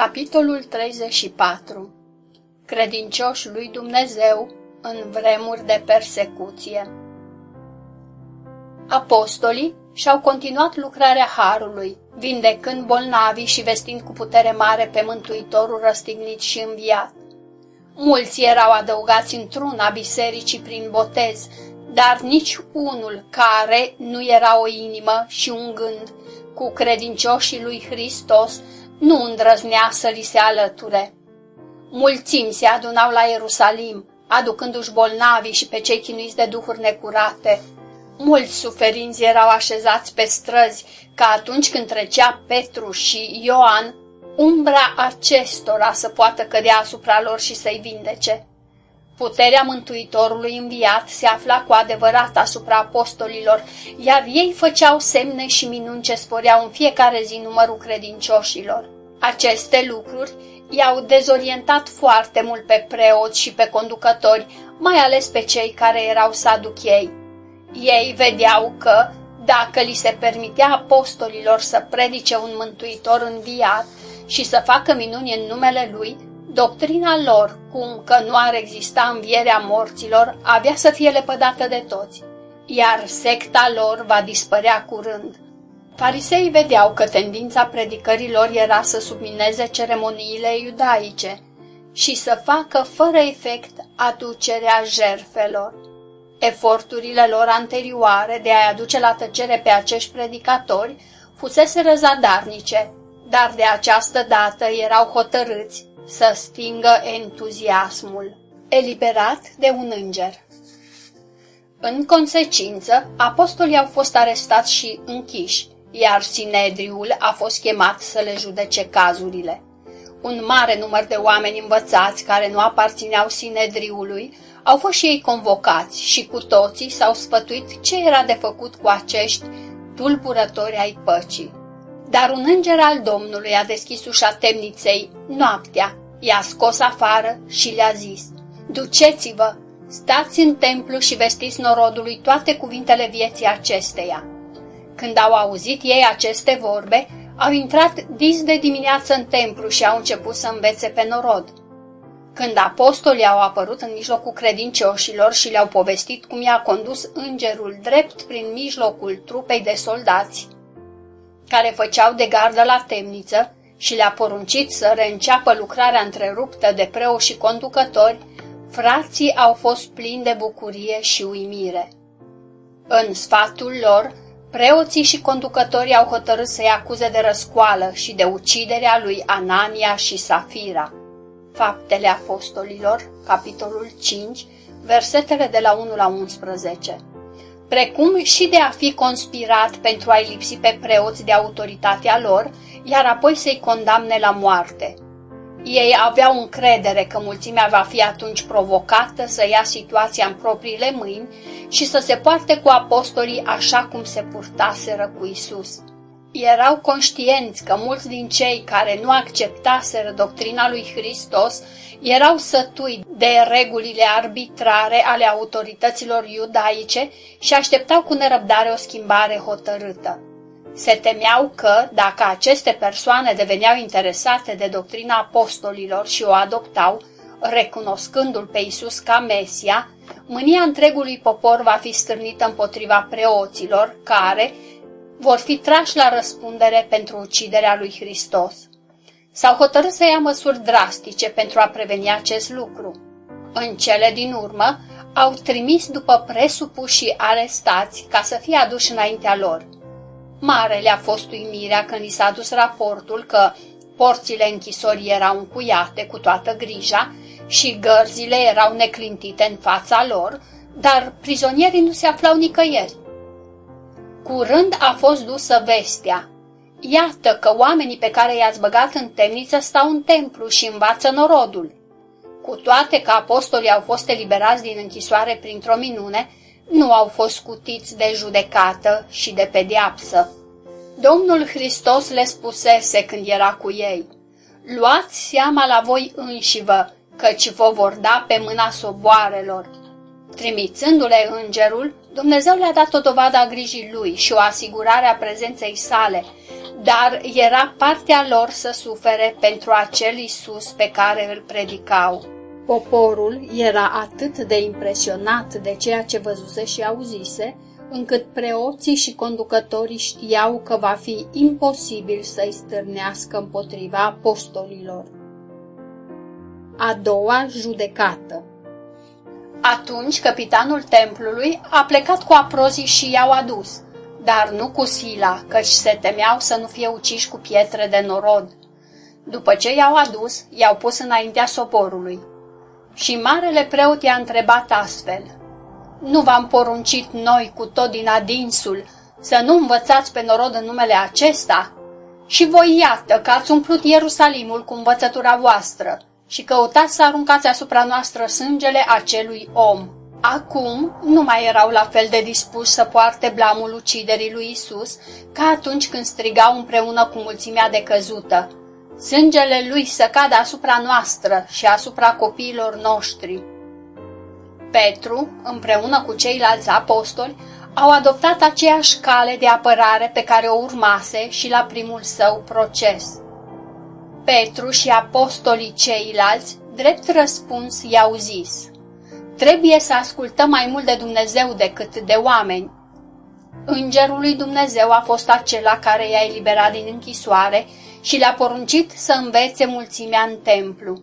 Capitolul 34 Credincioși lui Dumnezeu în vremuri de persecuție. Apostolii și-au continuat lucrarea Harului, vindecând bolnavii și vestind cu putere mare pe Mântuitorul răstignit și înviat. Mulți erau adăugați într-una bisericii prin botez, dar nici unul care nu era o inimă și un gând. Cu credincioșii lui Hristos nu îndrăznea să li se alăture. Mulțimi se adunau la Ierusalim, aducându-și bolnavii și pe cei chinuiți de duhuri necurate. Mulți suferinți erau așezați pe străzi, ca atunci când trecea Petru și Ioan, umbra acestora să poată cădea asupra lor și să-i vindece. Puterea Mântuitorului înviat se afla cu adevărat asupra apostolilor, iar ei făceau semne și minuni ce sporeau în fiecare zi numărul credincioșilor. Aceste lucruri i-au dezorientat foarte mult pe preoți și pe conducători, mai ales pe cei care erau saduchei. Ei vedeau că, dacă li se permitea apostolilor să predice un mântuitor înviat și să facă minuni în numele lui, Doctrina lor, cum că nu ar exista învierea morților, avea să fie lepădată de toți, iar secta lor va dispărea curând. Farisei vedeau că tendința predicărilor era să submineze ceremoniile iudaice și să facă fără efect aducerea jerfelor. Eforturile lor anterioare de a aduce la tăcere pe acești predicatori fusese răzadarnice, dar de această dată erau hotărâți să stingă entuziasmul, eliberat de un înger. În consecință, apostolii au fost arestați și închiși, iar Sinedriul a fost chemat să le judece cazurile. Un mare număr de oameni învățați care nu aparțineau Sinedriului au fost și ei convocați și cu toții s-au sfătuit ce era de făcut cu acești tulburători ai păcii. Dar un înger al Domnului a deschis ușa temniței noaptea, i-a scos afară și le-a zis, Duceți-vă, stați în templu și vestiți norodului toate cuvintele vieții acesteia. Când au auzit ei aceste vorbe, au intrat dis de dimineață în templu și au început să învețe pe norod. Când apostolii au apărut în mijlocul credincioșilor și le-au povestit cum i-a condus îngerul drept prin mijlocul trupei de soldați, care făceau de gardă la temniță și le-a poruncit să reînceapă lucrarea întreruptă de preu și conducători, frații au fost plini de bucurie și uimire. În sfatul lor, preoții și conducătorii au hotărât să-i acuze de răscoală și de uciderea lui Anania și Safira. Faptele Apostolilor, capitolul 5, versetele de la 1 la 11 precum și de a fi conspirat pentru a-i lipsi pe preoți de autoritatea lor, iar apoi să-i condamne la moarte. Ei aveau încredere că mulțimea va fi atunci provocată să ia situația în propriile mâini și să se poarte cu apostolii așa cum se purtaseră cu Isus. Erau conștienți că mulți din cei care nu acceptaseră doctrina lui Hristos erau sătui de regulile arbitrare ale autorităților iudaice și așteptau cu nerăbdare o schimbare hotărâtă. Se temeau că, dacă aceste persoane deveneau interesate de doctrina apostolilor și o adoptau, recunoscându-l pe Isus ca Mesia, mânia întregului popor va fi stârnită împotriva preoților, care vor fi trași la răspundere pentru uciderea lui Hristos. S-au hotărât să ia măsuri drastice pentru a preveni acest lucru. În cele din urmă, au trimis după presupușii arestați ca să fie aduși înaintea lor. Mare le-a fost uimirea când li s-a dus raportul că porțile închisorii erau încuiate cu toată grija și gărzile erau neclintite în fața lor, dar prizonierii nu se aflau nicăieri. Curând a fost dusă vestea. Iată că oamenii pe care i-ați băgat în temniță stau în templu și învață norodul. Cu toate că apostolii au fost eliberați din închisoare printr-o minune, nu au fost scutiți de judecată și de pediapsă. Domnul Hristos le spusese când era cu ei, Luați seama la voi înșivă, căci vă vor da pe mâna soboarelor. Trimițându-le îngerul, Dumnezeu le-a dat o dovadă a grijii lui și o asigurare a prezenței sale, dar era partea lor să sufere pentru acel Isus pe care îl predicau. Poporul era atât de impresionat de ceea ce văzuse și auzise, încât preoții și conducătorii știau că va fi imposibil să-i stârnească împotriva apostolilor. A doua judecată Atunci capitanul templului a plecat cu aprozii și i-au adus, dar nu cu sila, căci se temeau să nu fie uciși cu pietre de norod. După ce i-au adus, i-au pus înaintea soborului. Și marele preot i-a întrebat astfel, Nu v-am poruncit noi cu tot din adinsul să nu învățați pe norod în numele acesta? Și voi iată că ați umplut Ierusalimul cu învățătura voastră și căutați să aruncați asupra noastră sângele acelui om. Acum nu mai erau la fel de dispuși să poarte blamul uciderii lui Isus ca atunci când strigau împreună cu mulțimea de căzută. Sângele lui să cadă asupra noastră și asupra copiilor noștri. Petru, împreună cu ceilalți apostoli, au adoptat aceeași cale de apărare pe care o urmase și la primul său proces. Petru și apostolii ceilalți, drept răspuns, i-au zis, Trebuie să ascultăm mai mult de Dumnezeu decât de oameni. Îngerul lui Dumnezeu a fost acela care i-a eliberat din închisoare și le-a poruncit să învețe mulțimea în templu.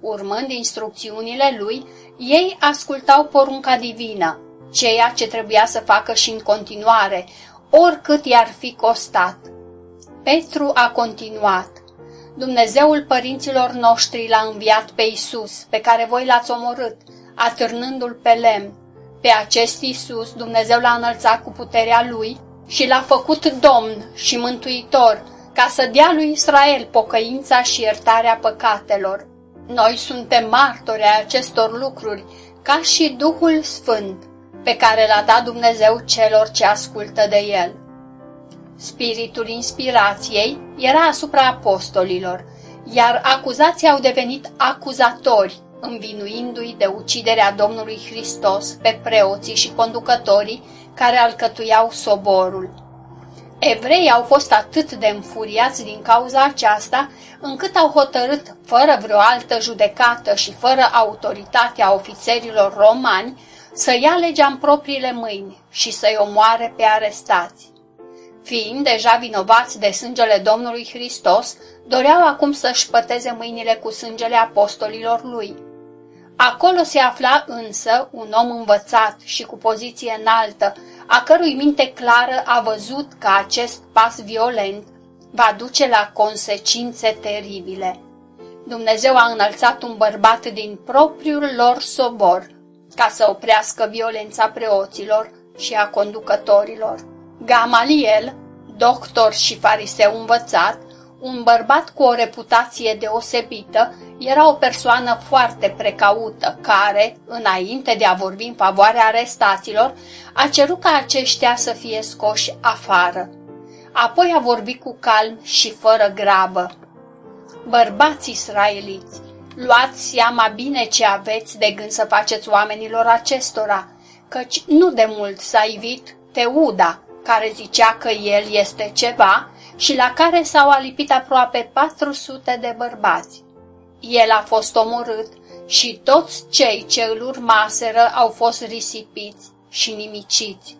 Urmând instrucțiunile lui, ei ascultau porunca divină, ceea ce trebuia să facă și în continuare, oricât i-ar fi costat. Petru a continuat. Dumnezeul părinților noștri l-a înviat pe Isus, pe care voi l-ați omorât, atârnându-l pe lemn. Pe acest Isus Dumnezeu l-a înălțat cu puterea lui și l-a făcut domn și mântuitor, ca să dea lui Israel pocăința și iertarea păcatelor. Noi suntem martori ai acestor lucruri, ca și Duhul Sfânt, pe care l-a dat Dumnezeu celor ce ascultă de el. Spiritul inspirației era asupra apostolilor, iar acuzații au devenit acuzatori, învinuindu-i de uciderea Domnului Hristos pe preoții și conducătorii care alcătuiau soborul. Evreii au fost atât de înfuriați din cauza aceasta, încât au hotărât, fără vreo altă judecată și fără autoritatea ofițerilor romani, să ia legea în propriile mâini și să-i omoare pe arestați. Fiind deja vinovați de sângele Domnului Hristos, doreau acum să-și păteze mâinile cu sângele apostolilor lui. Acolo se afla însă un om învățat și cu poziție înaltă, a cărui minte clară a văzut că acest pas violent va duce la consecințe teribile. Dumnezeu a înălțat un bărbat din propriul lor sobor ca să oprească violența preoților și a conducătorilor. Gamaliel, doctor și fariseu învățat, un bărbat cu o reputație deosebită, era o persoană foarte precaută, care, înainte de a vorbi în favoarea arestaților, a cerut ca aceștia să fie scoși afară. Apoi a vorbit cu calm și fără grabă. Bărbați israeliți, luați seama bine ce aveți de gând să faceți oamenilor acestora, căci nu de mult s-a ivit Teuda, care zicea că el este ceva și la care s-au alipit aproape 400 de bărbați. El a fost omorât și toți cei ce îl urmaseră au fost risipiți și nimiciți.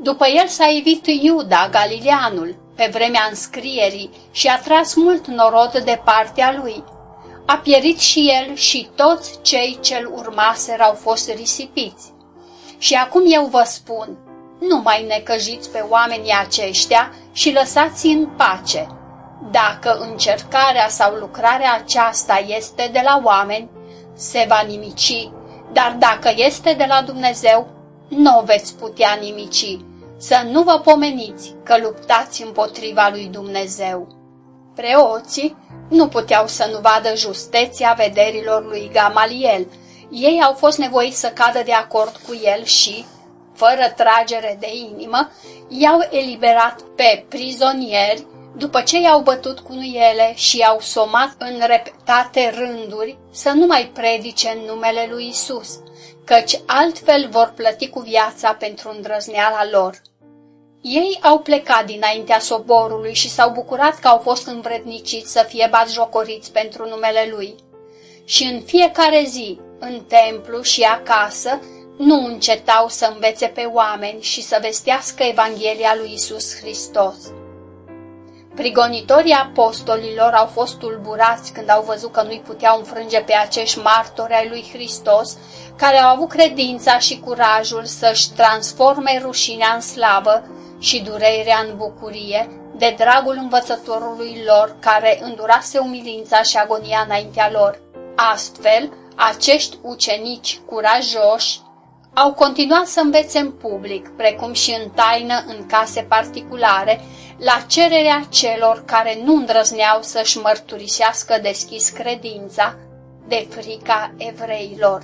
După el s-a evit Iuda, Galileanul, pe vremea înscrierii și a tras mult norod de partea lui. A pierit și el și toți cei ce-l urmaseră au fost risipiți. Și acum eu vă spun, nu mai necăjiți pe oamenii aceștia și lăsați în pace. Dacă încercarea sau lucrarea aceasta este de la oameni, se va nimici, dar dacă este de la Dumnezeu, nu o veți putea nimici. Să nu vă pomeniți că luptați împotriva lui Dumnezeu. Preoții nu puteau să nu vadă justeția vederilor lui Gamaliel. Ei au fost nevoiți să cadă de acord cu el și, fără tragere de inimă, i-au eliberat pe prizonieri după ce i-au bătut cu nuiele și i-au somat în repetate rânduri să nu mai predice în numele lui Isus, căci altfel vor plăti cu viața pentru îndrăzneala lor. Ei au plecat dinaintea soborului și s-au bucurat că au fost învredniciți să fie batjocoriți pentru numele lui. Și în fiecare zi, în templu și acasă, nu încetau să învețe pe oameni și să vestească Evanghelia lui Isus Hristos. Prigonitorii apostolilor au fost tulburați când au văzut că nu-i puteau înfrânge pe acești martori ai lui Hristos, care au avut credința și curajul să-și transforme rușinea în slavă și durerea în bucurie, de dragul învățătorului lor care îndurase umilința și agonia înaintea lor. Astfel, acești ucenici curajoși au continuat să învețe în public, precum și în taină în case particulare, la cererea celor care nu îndrăzneau să-și mărturisească deschis credința de frica evreilor.